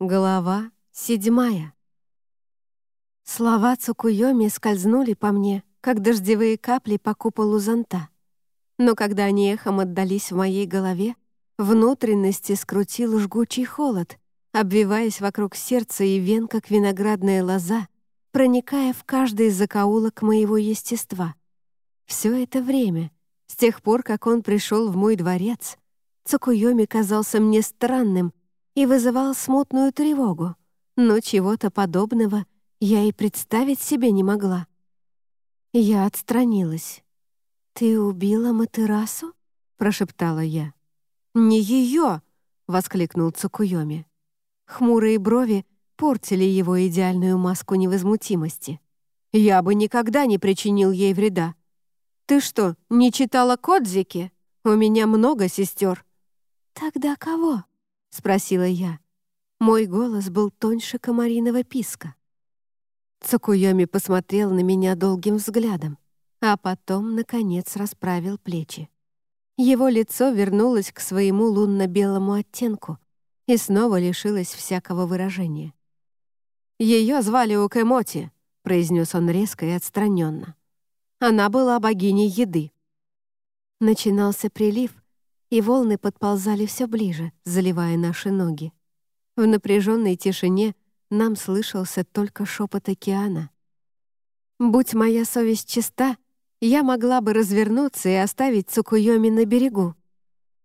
Глава седьмая. Слова Цукуйоми скользнули по мне, как дождевые капли по куполу зонта. Но когда они эхом отдались в моей голове, внутренности скрутил жгучий холод, обвиваясь вокруг сердца и вен, как виноградная лоза, проникая в каждый закоулок моего естества. Все это время, с тех пор, как он пришел в мой дворец, Цукуйоми казался мне странным и вызывал смутную тревогу, но чего-то подобного я и представить себе не могла. Я отстранилась. «Ты убила Матерасу?» — прошептала я. «Не ее!» — воскликнул Цукуйоми. Хмурые брови портили его идеальную маску невозмутимости. «Я бы никогда не причинил ей вреда. Ты что, не читала Кодзики? У меня много сестер». «Тогда кого?» — спросила я. Мой голос был тоньше комариного писка. Цукуйоми посмотрел на меня долгим взглядом, а потом, наконец, расправил плечи. Его лицо вернулось к своему лунно-белому оттенку и снова лишилось всякого выражения. «Ее звали Укэмоти», — произнес он резко и отстраненно. «Она была богиней еды». Начинался прилив, и волны подползали все ближе, заливая наши ноги. В напряженной тишине нам слышался только шепот океана. Будь моя совесть чиста, я могла бы развернуться и оставить Цукуйоми на берегу.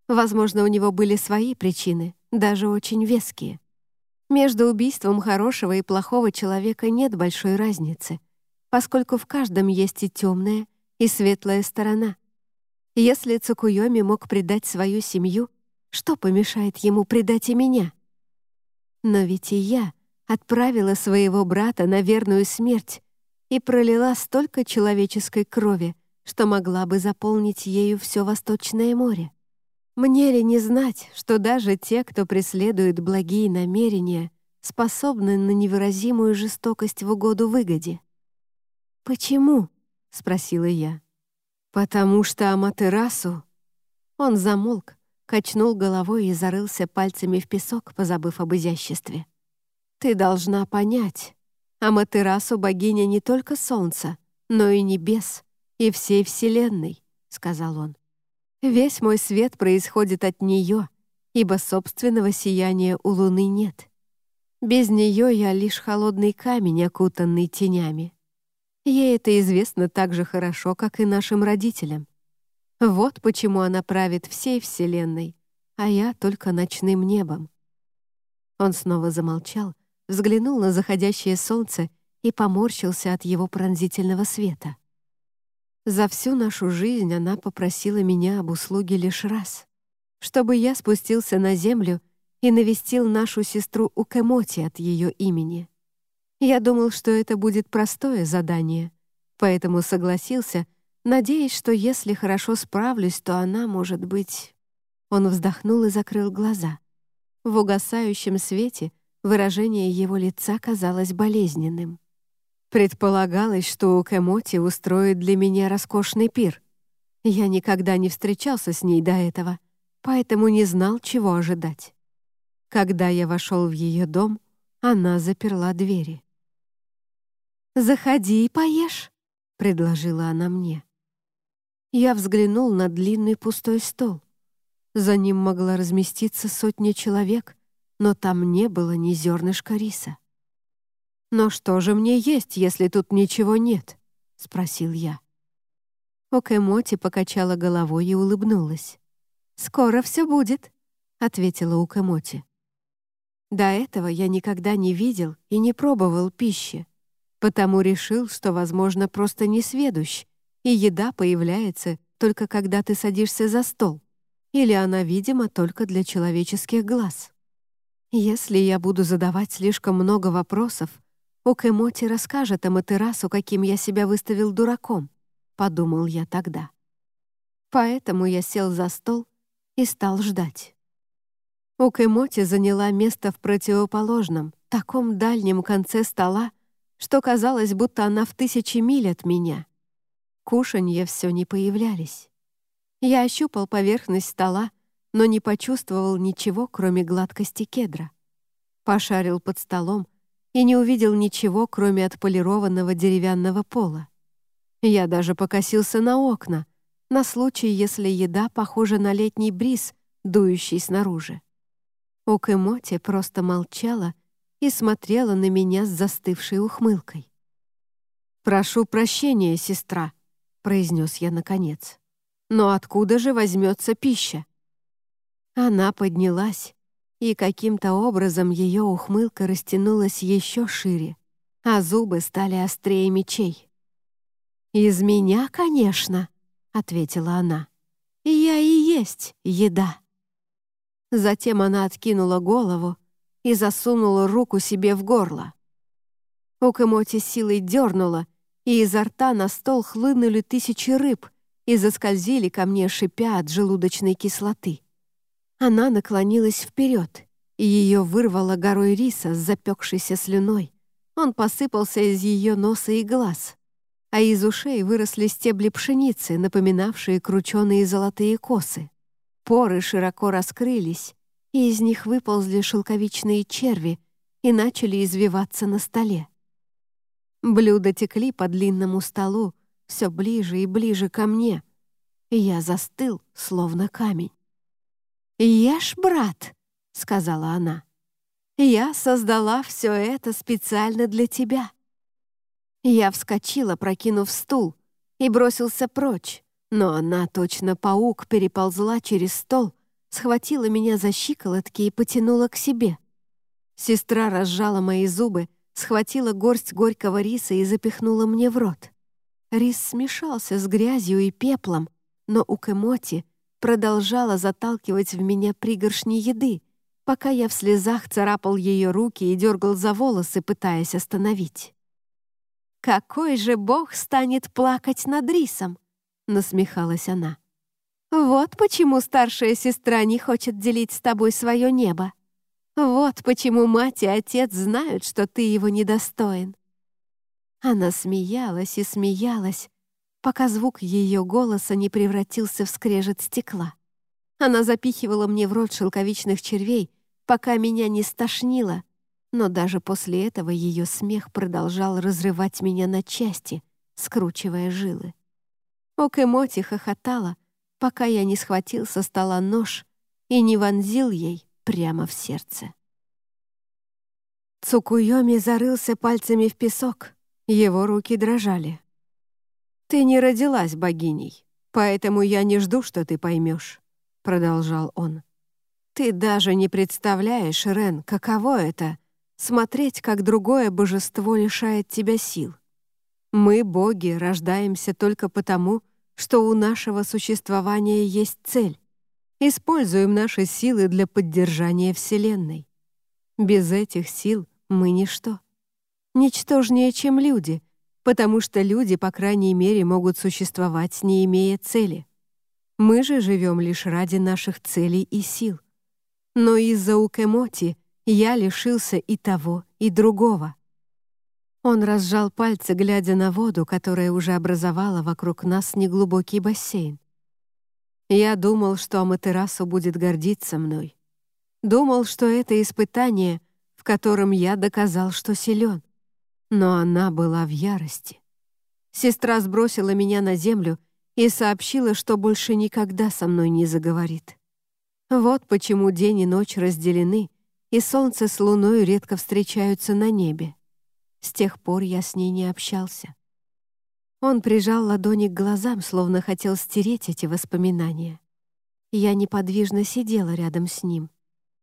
Возможно, у него были свои причины, даже очень веские. Между убийством хорошего и плохого человека нет большой разницы, поскольку в каждом есть и темная, и светлая сторона — если Цукуйоми мог предать свою семью, что помешает ему предать и меня? Но ведь и я отправила своего брата на верную смерть и пролила столько человеческой крови, что могла бы заполнить ею все Восточное море. Мне ли не знать, что даже те, кто преследует благие намерения, способны на невыразимую жестокость в угоду выгоде? «Почему?» — спросила я. «Потому что Аматерасу...» Он замолк, качнул головой и зарылся пальцами в песок, позабыв об изяществе. «Ты должна понять, Аматерасу — богиня не только солнца, но и небес, и всей Вселенной», — сказал он. «Весь мой свет происходит от нее, ибо собственного сияния у луны нет. Без нее я лишь холодный камень, окутанный тенями. Ей это известно так же хорошо, как и нашим родителям. Вот почему она правит всей Вселенной, а я только ночным небом. Он снова замолчал, взглянул на заходящее солнце и поморщился от его пронзительного света. За всю нашу жизнь она попросила меня об услуге лишь раз, чтобы я спустился на землю и навестил нашу сестру Укемоти от ее имени. Я думал, что это будет простое задание, поэтому согласился, надеясь, что если хорошо справлюсь, то она, может быть... Он вздохнул и закрыл глаза. В угасающем свете выражение его лица казалось болезненным. Предполагалось, что у Кэмоти устроит для меня роскошный пир. Я никогда не встречался с ней до этого, поэтому не знал, чего ожидать. Когда я вошел в ее дом, она заперла двери. «Заходи и поешь», — предложила она мне. Я взглянул на длинный пустой стол. За ним могла разместиться сотня человек, но там не было ни зернышка риса. «Но что же мне есть, если тут ничего нет?» — спросил я. Окэмоти покачала головой и улыбнулась. «Скоро все будет», — ответила Укэмоти. До этого я никогда не видел и не пробовал пищи, Потому решил, что, возможно, просто не сведущ, и еда появляется только когда ты садишься за стол, или она видима только для человеческих глаз. Если я буду задавать слишком много вопросов, Окэмоти расскажет Аматерасу, каким я себя выставил дураком, подумал я тогда. Поэтому я сел за стол и стал ждать. Окэмоти заняла место в противоположном, таком дальнем конце стола, что казалось, будто она в тысячи миль от меня. Кушанья все не появлялись. Я ощупал поверхность стола, но не почувствовал ничего, кроме гладкости кедра. Пошарил под столом и не увидел ничего, кроме отполированного деревянного пола. Я даже покосился на окна, на случай, если еда похожа на летний бриз, дующий снаружи. Окэмоти просто молчала и смотрела на меня с застывшей ухмылкой. «Прошу прощения, сестра», — произнес я наконец. «Но откуда же возьмется пища?» Она поднялась, и каким-то образом ее ухмылка растянулась еще шире, а зубы стали острее мечей. «Из меня, конечно», — ответила она. «Я и есть еда». Затем она откинула голову и засунула руку себе в горло. Укамоти силой дернула, и изо рта на стол хлынули тысячи рыб и заскользили ко мне, шипя от желудочной кислоты. Она наклонилась вперед, и ее вырвало горой риса с запекшейся слюной. Он посыпался из ее носа и глаз, а из ушей выросли стебли пшеницы, напоминавшие крученые золотые косы. Поры широко раскрылись, и из них выползли шелковичные черви и начали извиваться на столе. Блюда текли по длинному столу, все ближе и ближе ко мне. И я застыл, словно камень. «Ешь, брат», — сказала она. «Я создала все это специально для тебя». Я вскочила, прокинув стул, и бросился прочь, но она, точно паук, переползла через стол, схватила меня за щиколотки и потянула к себе. Сестра разжала мои зубы, схватила горсть горького риса и запихнула мне в рот. Рис смешался с грязью и пеплом, но у Кэмоти продолжала заталкивать в меня пригоршни еды, пока я в слезах царапал ее руки и дергал за волосы, пытаясь остановить. «Какой же бог станет плакать над рисом?» — насмехалась она. «Вот почему старшая сестра не хочет делить с тобой свое небо. Вот почему мать и отец знают, что ты его недостоин». Она смеялась и смеялась, пока звук ее голоса не превратился в скрежет стекла. Она запихивала мне в рот шелковичных червей, пока меня не стошнило, но даже после этого ее смех продолжал разрывать меня на части, скручивая жилы. Окэмоти хохотала, пока я не схватил со стола нож и не вонзил ей прямо в сердце. Цукуйоми зарылся пальцами в песок, его руки дрожали. «Ты не родилась богиней, поэтому я не жду, что ты поймешь», — продолжал он. «Ты даже не представляешь, Рен, каково это — смотреть, как другое божество лишает тебя сил. Мы, боги, рождаемся только потому, что у нашего существования есть цель. Используем наши силы для поддержания Вселенной. Без этих сил мы ничто. Ничтожнее, чем люди — потому что люди, по крайней мере, могут существовать, не имея цели. Мы же живем лишь ради наших целей и сил. Но из-за Укемоти я лишился и того, и другого. Он разжал пальцы, глядя на воду, которая уже образовала вокруг нас неглубокий бассейн. Я думал, что Аматерасу будет гордиться мной. Думал, что это испытание, в котором я доказал, что силен. Но она была в ярости. Сестра сбросила меня на землю и сообщила, что больше никогда со мной не заговорит. Вот почему день и ночь разделены, и солнце с луной редко встречаются на небе. С тех пор я с ней не общался. Он прижал ладони к глазам, словно хотел стереть эти воспоминания. Я неподвижно сидела рядом с ним.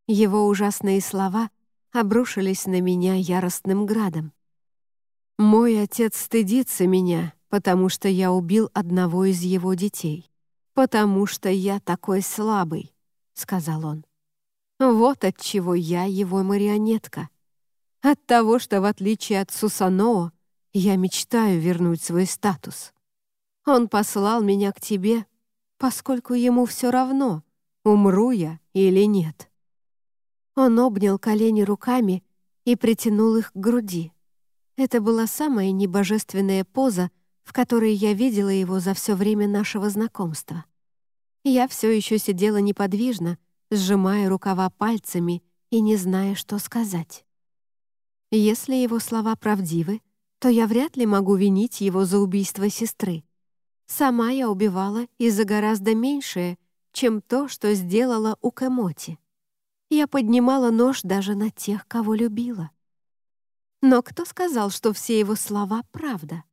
Его ужасные слова обрушились на меня яростным градом. Мой отец стыдится меня, потому что я убил одного из его детей. Потому что я такой слабый, сказал он. Вот от чего я его марионетка. От того, что в отличие от Сусаноо, я мечтаю вернуть свой статус. Он послал меня к тебе, поскольку ему все равно, умру я или нет. Он обнял колени руками и притянул их к груди. Это была самая небожественная поза, в которой я видела его за все время нашего знакомства. Я все еще сидела неподвижно, сжимая рукава пальцами и не зная, что сказать. Если его слова правдивы, то я вряд ли могу винить его за убийство сестры. Сама я убивала и за гораздо меньшее, чем то, что сделала у Кэмоти. Я поднимала нож даже на тех, кого любила. Но кто сказал, что все его слова — правда?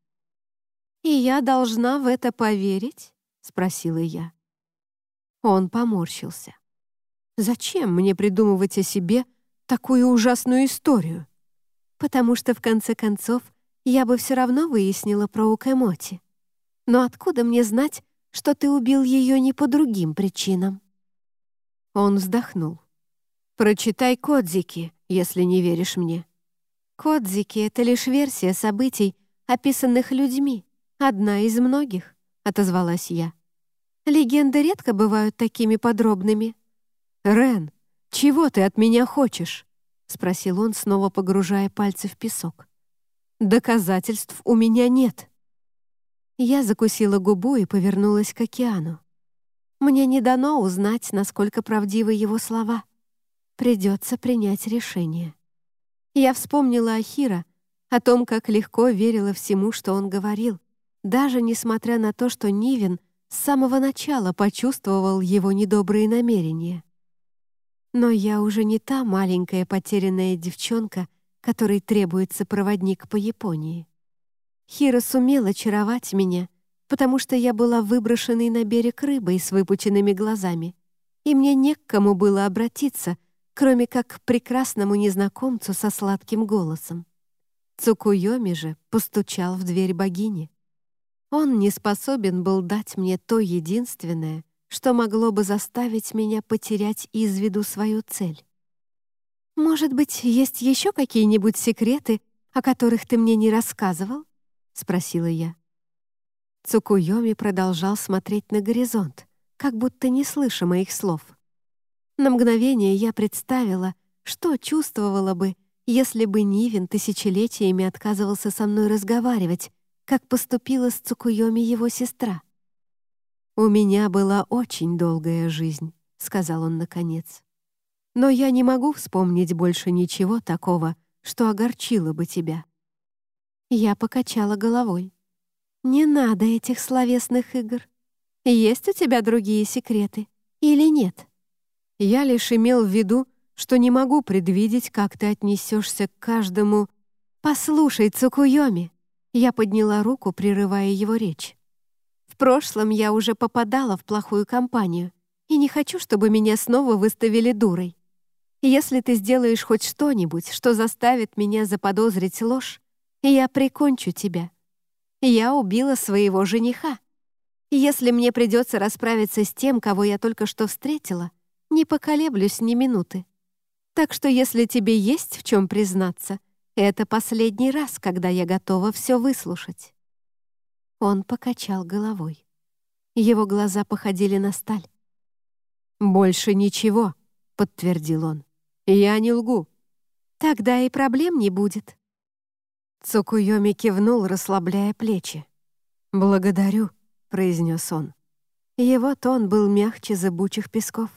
«И я должна в это поверить?» — спросила я. Он поморщился. «Зачем мне придумывать о себе такую ужасную историю? Потому что, в конце концов, я бы все равно выяснила про Укэмоти. Но откуда мне знать, что ты убил ее не по другим причинам?» Он вздохнул. «Прочитай Кодзики, если не веришь мне. Кодзики — это лишь версия событий, описанных людьми, одна из многих», — отозвалась я. «Легенды редко бывают такими подробными». «Рен, чего ты от меня хочешь?» — спросил он, снова погружая пальцы в песок. «Доказательств у меня нет». Я закусила губу и повернулась к океану. Мне не дано узнать, насколько правдивы его слова. Придется принять решение. Я вспомнила Ахира, о том, как легко верила всему, что он говорил, даже несмотря на то, что Нивен с самого начала почувствовал его недобрые намерения. Но я уже не та маленькая потерянная девчонка, которой требуется проводник по Японии. Хира сумел очаровать меня, потому что я была выброшенной на берег рыбой с выпученными глазами, и мне не к кому было обратиться, кроме как к прекрасному незнакомцу со сладким голосом. Цукуйоми же постучал в дверь богини. Он не способен был дать мне то единственное, что могло бы заставить меня потерять из виду свою цель. «Может быть, есть еще какие-нибудь секреты, о которых ты мне не рассказывал?» — спросила я. Цукуйоми продолжал смотреть на горизонт, как будто не слыша моих слов. На мгновение я представила, что чувствовала бы, если бы Нивен тысячелетиями отказывался со мной разговаривать, как поступила с Цукуйоми его сестра. «У меня была очень долгая жизнь», — сказал он наконец. «Но я не могу вспомнить больше ничего такого, что огорчило бы тебя». Я покачала головой. «Не надо этих словесных игр. Есть у тебя другие секреты или нет?» Я лишь имел в виду, что не могу предвидеть, как ты отнесешься к каждому... «Послушай, Цукуйоми!» Я подняла руку, прерывая его речь. «В прошлом я уже попадала в плохую компанию, и не хочу, чтобы меня снова выставили дурой. Если ты сделаешь хоть что-нибудь, что заставит меня заподозрить ложь, я прикончу тебя. Я убила своего жениха. Если мне придется расправиться с тем, кого я только что встретила, не поколеблюсь ни минуты. Так что если тебе есть в чем признаться, это последний раз, когда я готова все выслушать». Он покачал головой. Его глаза походили на сталь. «Больше ничего», — подтвердил он. «Я не лгу». «Тогда и проблем не будет». Цукуйоми кивнул, расслабляя плечи. «Благодарю», — произнес он. Его тон был мягче зыбучих песков.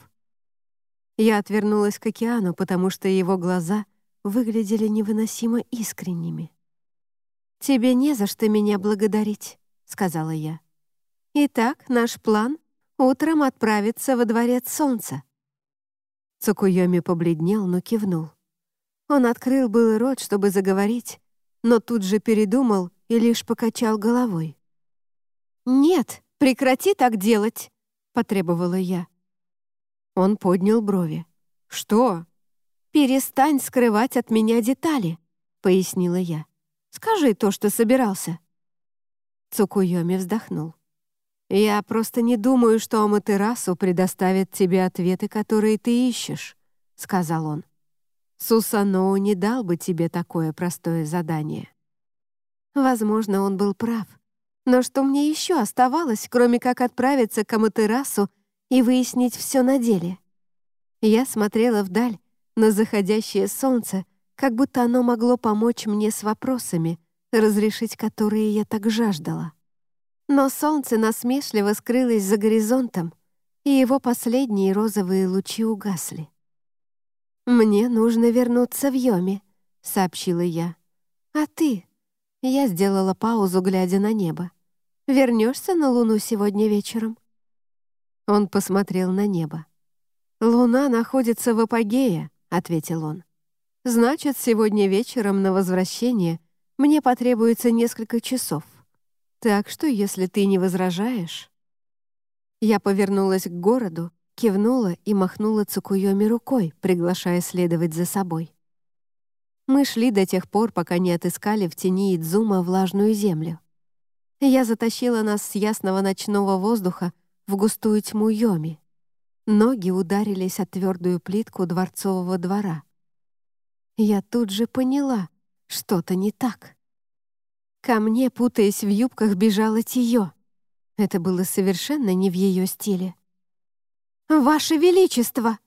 Я отвернулась к океану, потому что его глаза выглядели невыносимо искренними. «Тебе не за что меня благодарить», — сказала я. «Итак, наш план — утром отправиться во Дворец Солнца». Цукуйоми побледнел, но кивнул. Он открыл был рот, чтобы заговорить, но тут же передумал и лишь покачал головой. «Нет, прекрати так делать!» — потребовала я. Он поднял брови. «Что?» «Перестань скрывать от меня детали», — пояснила я. «Скажи то, что собирался». Цукуйоми вздохнул. «Я просто не думаю, что Аматерасу предоставит тебе ответы, которые ты ищешь», — сказал он. Сусаноу не дал бы тебе такое простое задание. Возможно, он был прав. Но что мне еще оставалось, кроме как отправиться к Аматерасу и выяснить все на деле? Я смотрела вдаль, на заходящее солнце, как будто оно могло помочь мне с вопросами, разрешить которые я так жаждала. Но солнце насмешливо скрылось за горизонтом, и его последние розовые лучи угасли. «Мне нужно вернуться в Йоми», — сообщила я. «А ты?» Я сделала паузу, глядя на небо. «Вернешься на Луну сегодня вечером?» Он посмотрел на небо. «Луна находится в апогее», — ответил он. «Значит, сегодня вечером на возвращение мне потребуется несколько часов. Так что, если ты не возражаешь...» Я повернулась к городу, кивнула и махнула Цукуйоми рукой, приглашая следовать за собой. Мы шли до тех пор, пока не отыскали в тени Идзума влажную землю. Я затащила нас с ясного ночного воздуха в густую тьму Йоми. Ноги ударились о твердую плитку дворцового двора. Я тут же поняла, что-то не так. Ко мне, путаясь в юбках, бежала Тиё. Это было совершенно не в ее стиле. «Ваше Величество!»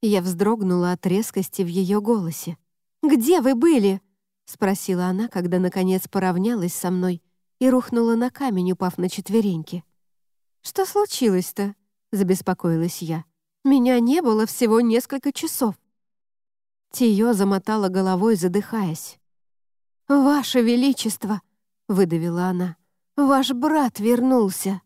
Я вздрогнула от резкости в ее голосе. «Где вы были?» — спросила она, когда, наконец, поравнялась со мной и рухнула на камень, упав на четвереньки. «Что случилось-то?» — забеспокоилась я. «Меня не было всего несколько часов». Тиё замотала головой, задыхаясь. «Ваше Величество!» — выдавила она. «Ваш брат вернулся!»